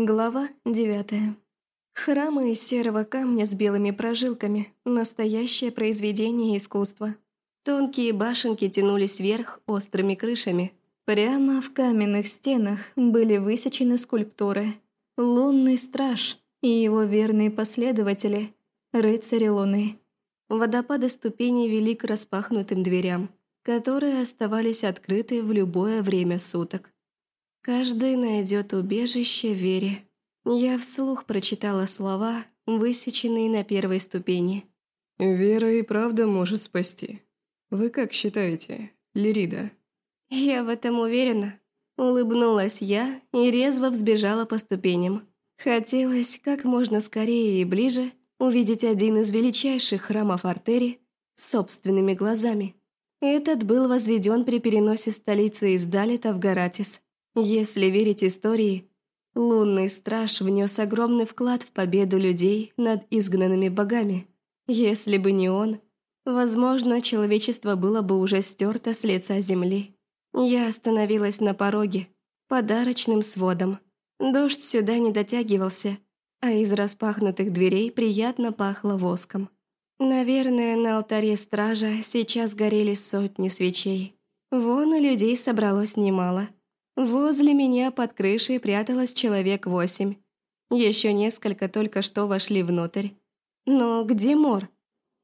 Глава девятая. Храмы из серого камня с белыми прожилками – настоящее произведение искусства. Тонкие башенки тянулись вверх острыми крышами. Прямо в каменных стенах были высечены скульптуры. Лунный страж и его верные последователи – рыцари луны. Водопады ступеней вели к распахнутым дверям, которые оставались открыты в любое время суток. Каждый найдет убежище в вере. Я вслух прочитала слова, высеченные на первой ступени. «Вера и правда может спасти. Вы как считаете, Лирида?» «Я в этом уверена». Улыбнулась я и резво взбежала по ступеням. Хотелось как можно скорее и ближе увидеть один из величайших храмов Артери собственными глазами. Этот был возведен при переносе столицы из Далита в Гаратис. Если верить истории, лунный страж внес огромный вклад в победу людей над изгнанными богами. Если бы не он, возможно, человечество было бы уже стерто с лица земли. Я остановилась на пороге, подарочным сводом. Дождь сюда не дотягивался, а из распахнутых дверей приятно пахло воском. Наверное, на алтаре стража сейчас горели сотни свечей. Вон у людей собралось немало – Возле меня под крышей пряталось человек восемь. Еще несколько только что вошли внутрь. Но где Мор?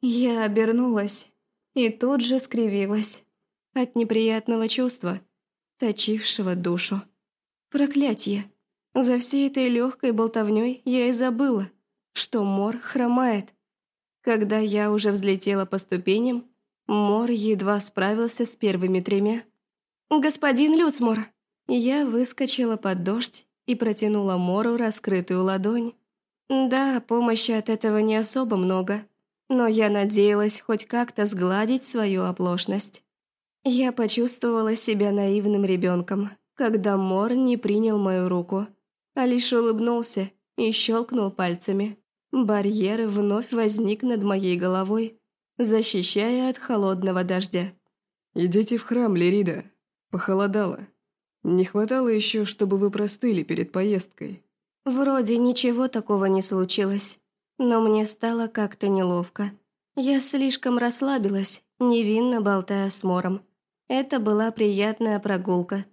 Я обернулась и тут же скривилась от неприятного чувства, точившего душу. Проклятье! За всей этой легкой болтовней я и забыла, что Мор хромает. Когда я уже взлетела по ступеням, Мор едва справился с первыми тремя. «Господин Люцмор!» Я выскочила под дождь и протянула Мору раскрытую ладонь. Да, помощи от этого не особо много, но я надеялась хоть как-то сгладить свою оплошность. Я почувствовала себя наивным ребенком, когда Мор не принял мою руку, а лишь улыбнулся и щелкнул пальцами. Барьер вновь возник над моей головой, защищая от холодного дождя. «Идите в храм, Лирида. Похолодало». Не хватало еще, чтобы вы простыли перед поездкой. Вроде ничего такого не случилось, но мне стало как-то неловко. Я слишком расслабилась, невинно болтая с Мором. Это была приятная прогулка,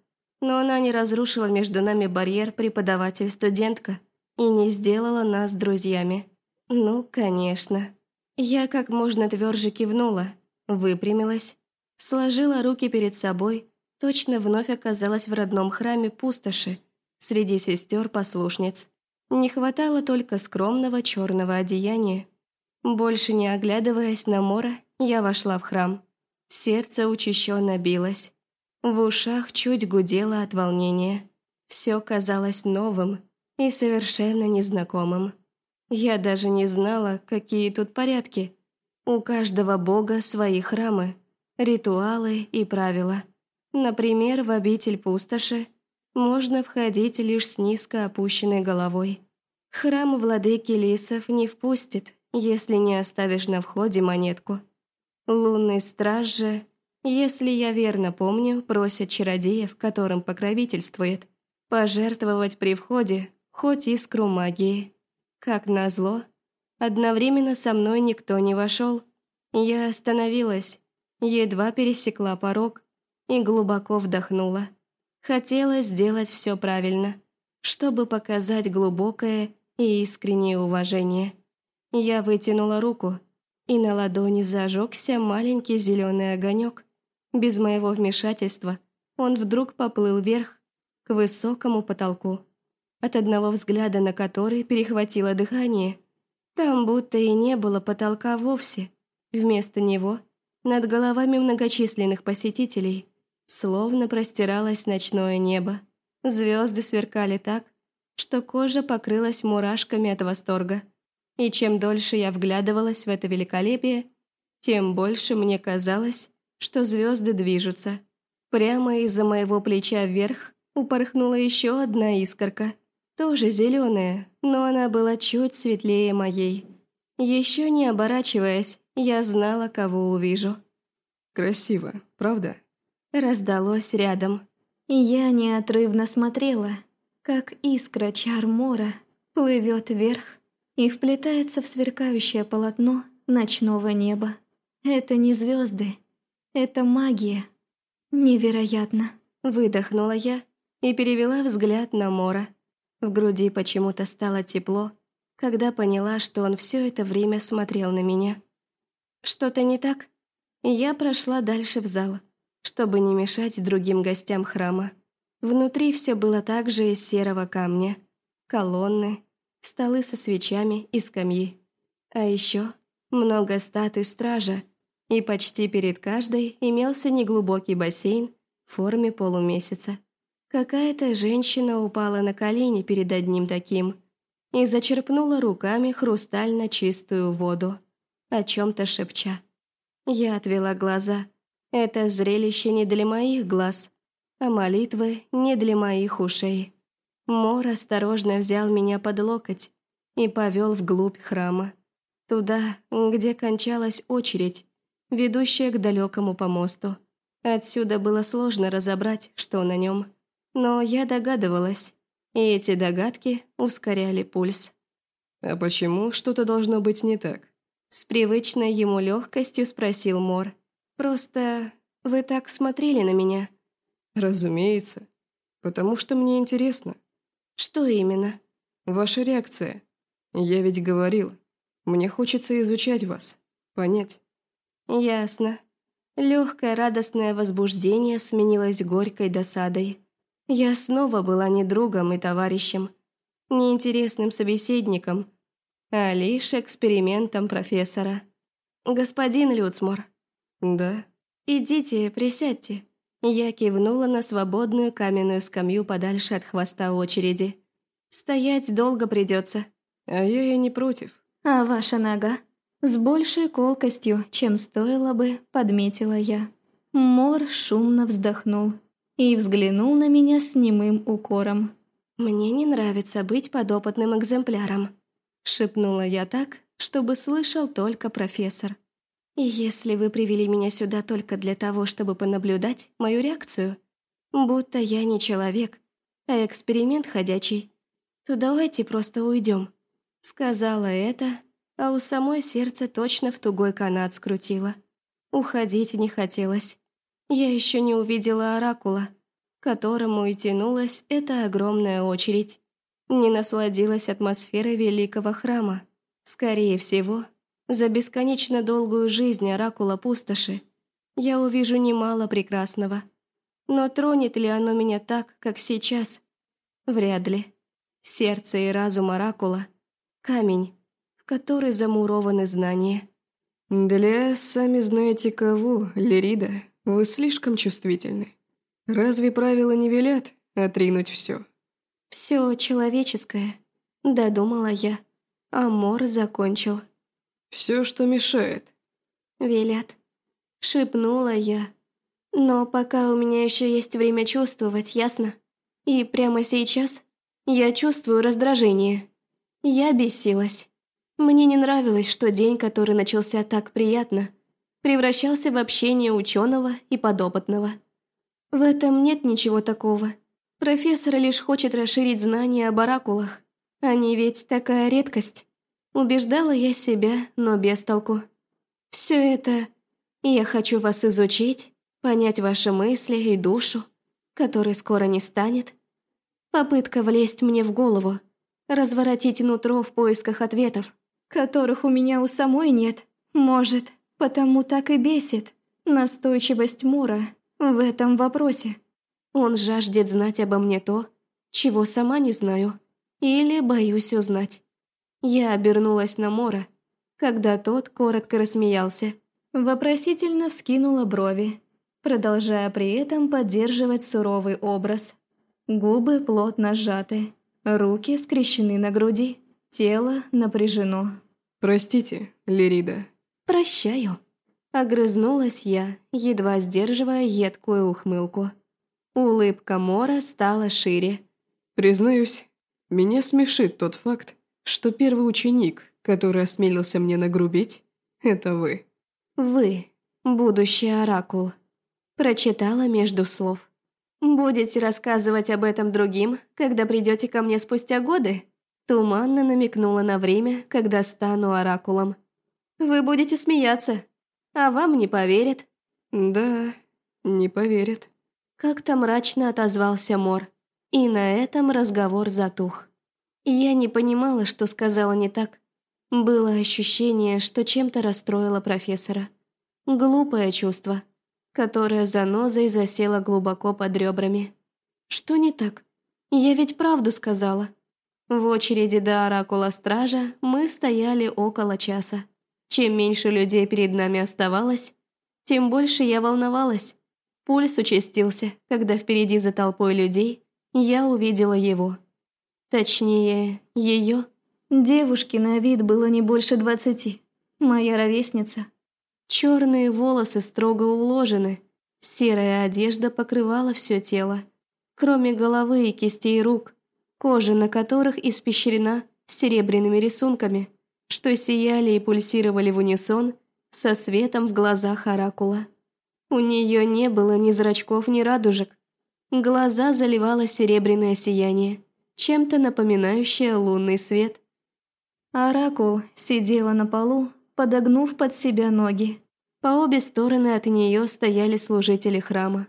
но она не разрушила между нами барьер преподаватель-студентка и не сделала нас друзьями. Ну, конечно. Я как можно тверже кивнула, выпрямилась, сложила руки перед собой точно вновь оказалась в родном храме пустоши, среди сестер-послушниц. Не хватало только скромного черного одеяния. Больше не оглядываясь на Мора, я вошла в храм. Сердце учащенно билось. В ушах чуть гудело от волнения. Все казалось новым и совершенно незнакомым. Я даже не знала, какие тут порядки. У каждого бога свои храмы, ритуалы и правила – Например, в обитель пустоши можно входить лишь с низко опущенной головой. Храм владыки лисов не впустит, если не оставишь на входе монетку. Лунный страж же, если я верно помню, просит чародеев, которым покровительствует, пожертвовать при входе хоть искру магии. Как назло, одновременно со мной никто не вошел. Я остановилась, едва пересекла порог и глубоко вдохнула. Хотела сделать все правильно, чтобы показать глубокое и искреннее уважение. Я вытянула руку, и на ладони зажегся маленький зеленый огонек. Без моего вмешательства он вдруг поплыл вверх, к высокому потолку, от одного взгляда на который перехватило дыхание. Там будто и не было потолка вовсе. Вместо него над головами многочисленных посетителей Словно простиралось ночное небо. Звезды сверкали так, что кожа покрылась мурашками от восторга. И чем дольше я вглядывалась в это великолепие, тем больше мне казалось, что звезды движутся. Прямо из-за моего плеча вверх упорхнула еще одна искорка. Тоже зеленая, но она была чуть светлее моей. Еще не оборачиваясь, я знала, кого увижу. «Красиво, правда?» Раздалось рядом. И я неотрывно смотрела, как искра чармора плывет вверх и вплетается в сверкающее полотно ночного неба. Это не звезды, это магия. Невероятно. Выдохнула я и перевела взгляд на Мора. В груди почему-то стало тепло, когда поняла, что он все это время смотрел на меня. Что-то не так? Я прошла дальше в зал, чтобы не мешать другим гостям храма. Внутри все было также из серого камня. Колонны, столы со свечами и скамьи. А еще много статуй стража, и почти перед каждой имелся неглубокий бассейн в форме полумесяца. Какая-то женщина упала на колени перед одним таким и зачерпнула руками хрустально чистую воду, о чем-то шепча. Я отвела глаза. Это зрелище не для моих глаз, а молитвы не для моих ушей. Мор осторожно взял меня под локоть и повел вглубь храма. Туда, где кончалась очередь, ведущая к далекому помосту. Отсюда было сложно разобрать, что на нем. Но я догадывалась, и эти догадки ускоряли пульс. «А почему что-то должно быть не так?» С привычной ему легкостью спросил Мор. «Просто вы так смотрели на меня». «Разумеется. Потому что мне интересно». «Что именно?» «Ваша реакция. Я ведь говорил. Мне хочется изучать вас. Понять». «Ясно». Легкое радостное возбуждение сменилось горькой досадой. Я снова была не другом и товарищем, не интересным собеседником, а лишь экспериментом профессора. «Господин Люцмур». «Да?» «Идите, присядьте». Я кивнула на свободную каменную скамью подальше от хвоста очереди. «Стоять долго придется». «А я и не против». «А ваша нога?» С большей колкостью, чем стоило бы, подметила я. Мор шумно вздохнул и взглянул на меня с немым укором. «Мне не нравится быть подопытным экземпляром», Шепнула я так, чтобы слышал только профессор. «Если вы привели меня сюда только для того, чтобы понаблюдать мою реакцию, будто я не человек, а эксперимент ходячий, то давайте просто уйдем». Сказала это, а у самой сердце точно в тугой канат скрутило. Уходить не хотелось. Я еще не увидела оракула, которому и тянулась эта огромная очередь не насладилась атмосферой великого храма. Скорее всего, за бесконечно долгую жизнь оракула пустоши я увижу немало прекрасного. Но тронет ли оно меня так, как сейчас? Вряд ли. Сердце и разум оракула — камень, в который замурованы знания. «Для сами знаете кого, Лирида, вы слишком чувствительны. Разве правила не велят отринуть все?» Все человеческое, додумала я. А Мор закончил. Все, что мешает. Велят. Шепнула я. Но пока у меня еще есть время чувствовать, ясно? И прямо сейчас я чувствую раздражение. Я бесилась. Мне не нравилось, что день, который начался так приятно, превращался в общение ученого и подопытного. В этом нет ничего такого. Профессор лишь хочет расширить знания об оракулах. Они ведь такая редкость. Убеждала я себя, но без толку. Все это... Я хочу вас изучить, понять ваши мысли и душу, которой скоро не станет. Попытка влезть мне в голову, разворотить нутро в поисках ответов, которых у меня у самой нет. Может, потому так и бесит настойчивость Мура в этом вопросе. Он жаждет знать обо мне то, чего сама не знаю, или боюсь узнать. Я обернулась на Мора, когда тот коротко рассмеялся. Вопросительно вскинула брови, продолжая при этом поддерживать суровый образ. Губы плотно сжаты, руки скрещены на груди, тело напряжено. «Простите, Лирида». «Прощаю», — огрызнулась я, едва сдерживая едкую ухмылку. Улыбка Мора стала шире. «Признаюсь, меня смешит тот факт, что первый ученик, который осмелился мне нагрубить, это вы». «Вы, будущий оракул», прочитала между слов. Будете рассказывать об этом другим, когда придете ко мне спустя годы?» Туманно намекнула на время, когда стану оракулом. «Вы будете смеяться, а вам не поверят». «Да, не поверят». Как-то мрачно отозвался Мор, и на этом разговор затух. Я не понимала, что сказала не так. Было ощущение, что чем-то расстроила профессора. Глупое чувство, которое занозой засело глубоко под ребрами. Что не так? Я ведь правду сказала. В очереди до Оракула Стража мы стояли около часа. Чем меньше людей перед нами оставалось, тем больше я волновалась. Пульс участился, когда впереди за толпой людей я увидела его. Точнее, ее. Девушке на вид было не больше двадцати. Моя ровесница. Черные волосы строго уложены. Серая одежда покрывала все тело. Кроме головы и кистей рук, кожа на которых испещрена серебряными рисунками, что сияли и пульсировали в унисон со светом в глазах оракула. У нее не было ни зрачков, ни радужек. Глаза заливало серебряное сияние, чем-то напоминающее лунный свет. Оракул сидела на полу, подогнув под себя ноги. По обе стороны от нее стояли служители храма.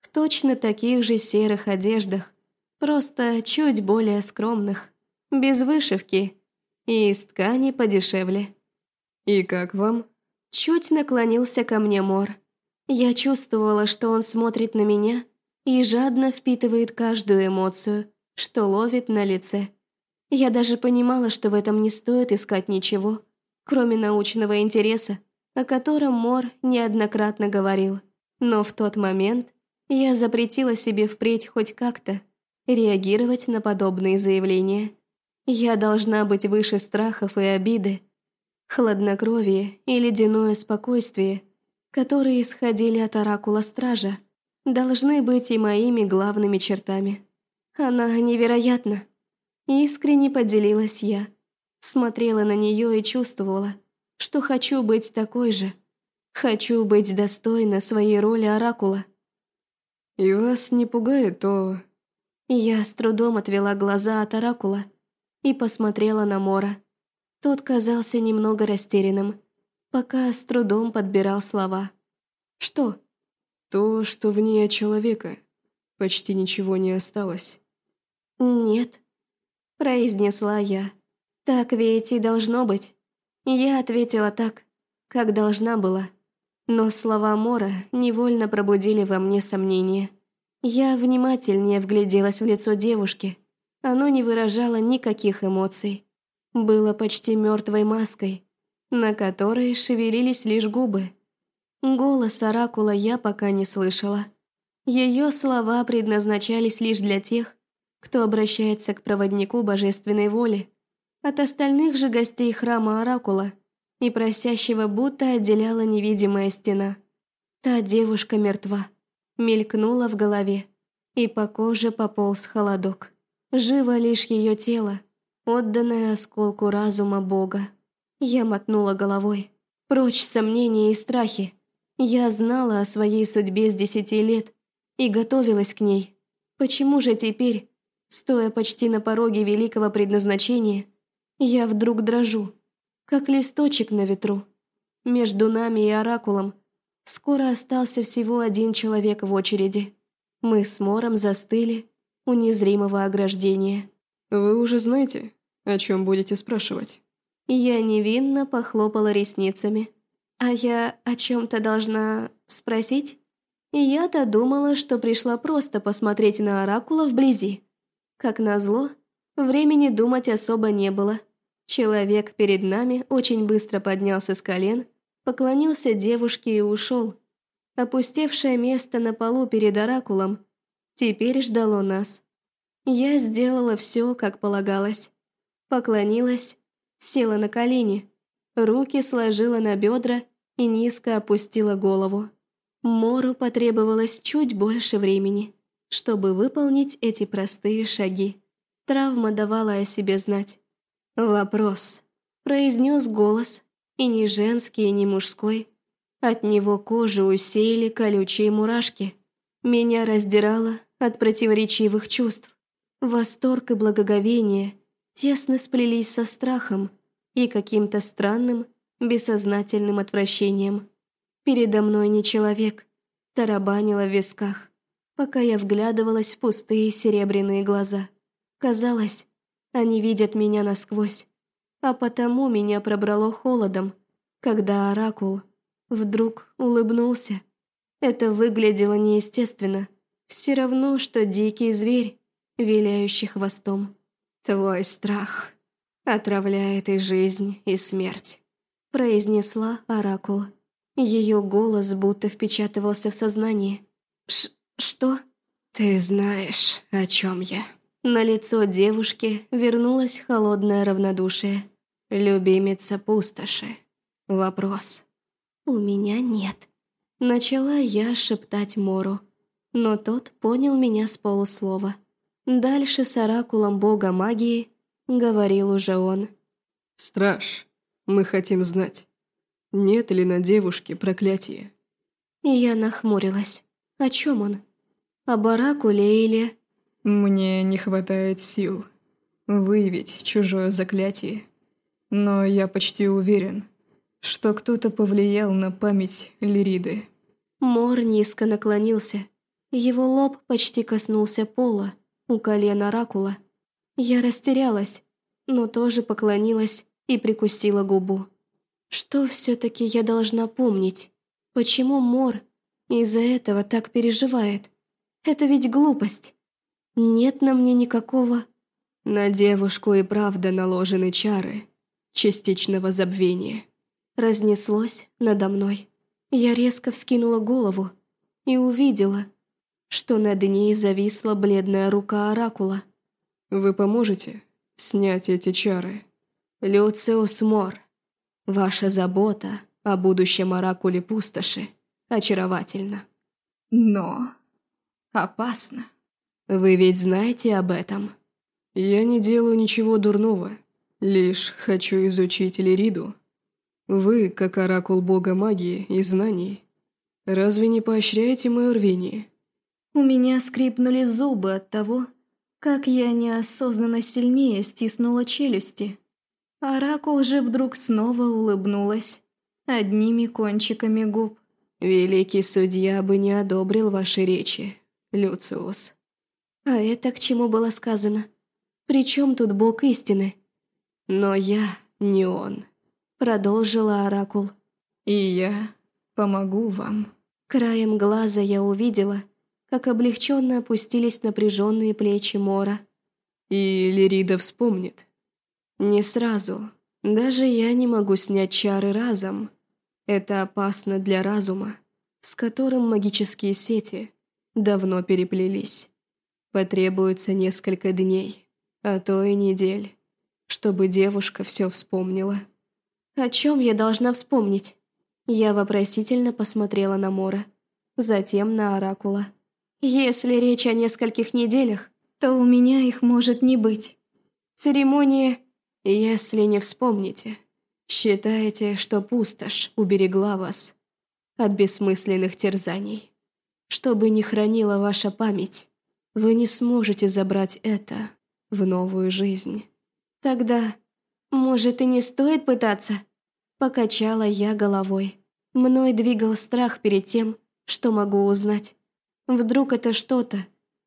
В точно таких же серых одеждах, просто чуть более скромных, без вышивки и из ткани подешевле. «И как вам?» Чуть наклонился ко мне Мор. Я чувствовала, что он смотрит на меня и жадно впитывает каждую эмоцию, что ловит на лице. Я даже понимала, что в этом не стоит искать ничего, кроме научного интереса, о котором Мор неоднократно говорил. Но в тот момент я запретила себе впредь хоть как-то реагировать на подобные заявления. Я должна быть выше страхов и обиды, хладнокровие и ледяное спокойствие – которые исходили от оракула стража, должны быть и моими главными чертами. Она невероятна. Искренне поделилась я. Смотрела на нее и чувствовала, что хочу быть такой же. Хочу быть достойна своей роли оракула. «И вас не пугает то...» Я с трудом отвела глаза от оракула и посмотрела на Мора. Тот казался немного растерянным, пока с трудом подбирал слова. «Что?» «То, что в ней от человека. Почти ничего не осталось». «Нет», — произнесла я. «Так ведь и должно быть». Я ответила так, как должна была. Но слова Мора невольно пробудили во мне сомнения. Я внимательнее вгляделась в лицо девушки. Оно не выражало никаких эмоций. Было почти мертвой маской, на которой шевелились лишь губы. Голос Оракула я пока не слышала. Ее слова предназначались лишь для тех, кто обращается к проводнику божественной воли, от остальных же гостей храма Оракула и просящего будто отделяла невидимая стена. Та девушка мертва, мелькнула в голове, и по коже пополз холодок. Живо лишь ее тело, отданное осколку разума Бога. Я мотнула головой. Прочь сомнения и страхи. Я знала о своей судьбе с десяти лет и готовилась к ней. Почему же теперь, стоя почти на пороге великого предназначения, я вдруг дрожу, как листочек на ветру? Между нами и Оракулом скоро остался всего один человек в очереди. Мы с Мором застыли у незримого ограждения. «Вы уже знаете, о чем будете спрашивать?» Я невинно похлопала ресницами. А я о чем-то должна спросить? Я-то думала, что пришла просто посмотреть на Оракула вблизи. Как назло, времени думать особо не было. Человек перед нами очень быстро поднялся с колен, поклонился девушке и ушел. Опустевшее место на полу перед Оракулом теперь ждало нас. Я сделала все, как полагалось. Поклонилась, Села на колени, руки сложила на бедра и низко опустила голову. Мору потребовалось чуть больше времени, чтобы выполнить эти простые шаги. Травма давала о себе знать. «Вопрос», — произнес голос, и не женский, и не мужской. От него кожу усеяли колючие мурашки. Меня раздирало от противоречивых чувств. Восторг и благоговение тесно сплелись со страхом и каким-то странным, бессознательным отвращением. Передо мной не человек, тарабанило в висках, пока я вглядывалась в пустые серебряные глаза. Казалось, они видят меня насквозь, а потому меня пробрало холодом, когда оракул вдруг улыбнулся. Это выглядело неестественно, все равно, что дикий зверь, виляющий хвостом. «Твой страх отравляет и жизнь, и смерть», произнесла оракул. Ее голос будто впечатывался в сознание. Ш «Что?» «Ты знаешь, о чем я». На лицо девушки вернулось холодное равнодушие. «Любимица пустоши. Вопрос». «У меня нет». Начала я шептать Мору, но тот понял меня с полуслова. Дальше с оракулом бога магии говорил уже он. «Страж, мы хотим знать, нет ли на девушке проклятия?» Я нахмурилась. О чем он? Об оракуле или... Мне не хватает сил выявить чужое заклятие, но я почти уверен, что кто-то повлиял на память Лириды. Мор низко наклонился. Его лоб почти коснулся пола, у колена Ракула. Я растерялась, но тоже поклонилась и прикусила губу. Что все-таки я должна помнить? Почему Мор из-за этого так переживает? Это ведь глупость. Нет на мне никакого... На девушку и правда наложены чары частичного забвения. Разнеслось надо мной. Я резко вскинула голову и увидела, что над ней зависла бледная рука Оракула. «Вы поможете снять эти чары?» «Люциус Мор, ваша забота о будущем Оракуле Пустоши очаровательна». «Но опасно». Вы ведь знаете об этом? Я не делаю ничего дурного, лишь хочу изучить Лириду. Вы, как оракул бога магии и знаний, разве не поощряете мое рвение? У меня скрипнули зубы от того, как я неосознанно сильнее стиснула челюсти. Оракул же вдруг снова улыбнулась одними кончиками губ. «Великий судья бы не одобрил ваши речи, Люциус. А это к чему было сказано? Причем тут бог истины? Но я не он, продолжила Оракул. И я помогу вам. Краем глаза я увидела, как облегченно опустились напряженные плечи Мора. И Лирида вспомнит. Не сразу. Даже я не могу снять чары разом. Это опасно для разума, с которым магические сети давно переплелись. Потребуется несколько дней, а то и недель, чтобы девушка все вспомнила. О чем я должна вспомнить? Я вопросительно посмотрела на Мора, затем на Оракула. Если речь о нескольких неделях, то у меня их может не быть. Церемония, если не вспомните, считаете, что пустошь уберегла вас от бессмысленных терзаний, чтобы не хранила ваша память вы не сможете забрать это в новую жизнь. Тогда, может, и не стоит пытаться? Покачала я головой. Мной двигал страх перед тем, что могу узнать. Вдруг это что-то,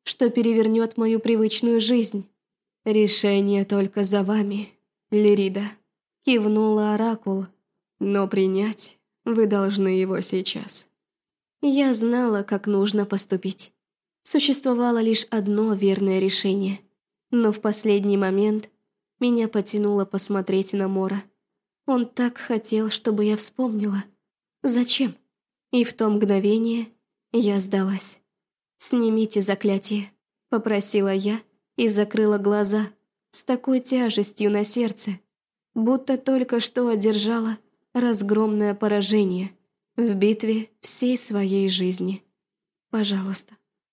что перевернет мою привычную жизнь. Решение только за вами, Лирида. Кивнула Оракул. Но принять вы должны его сейчас. Я знала, как нужно поступить. Существовало лишь одно верное решение. Но в последний момент меня потянуло посмотреть на Мора. Он так хотел, чтобы я вспомнила. Зачем? И в то мгновение я сдалась. «Снимите заклятие», — попросила я и закрыла глаза с такой тяжестью на сердце, будто только что одержала разгромное поражение в битве всей своей жизни. «Пожалуйста».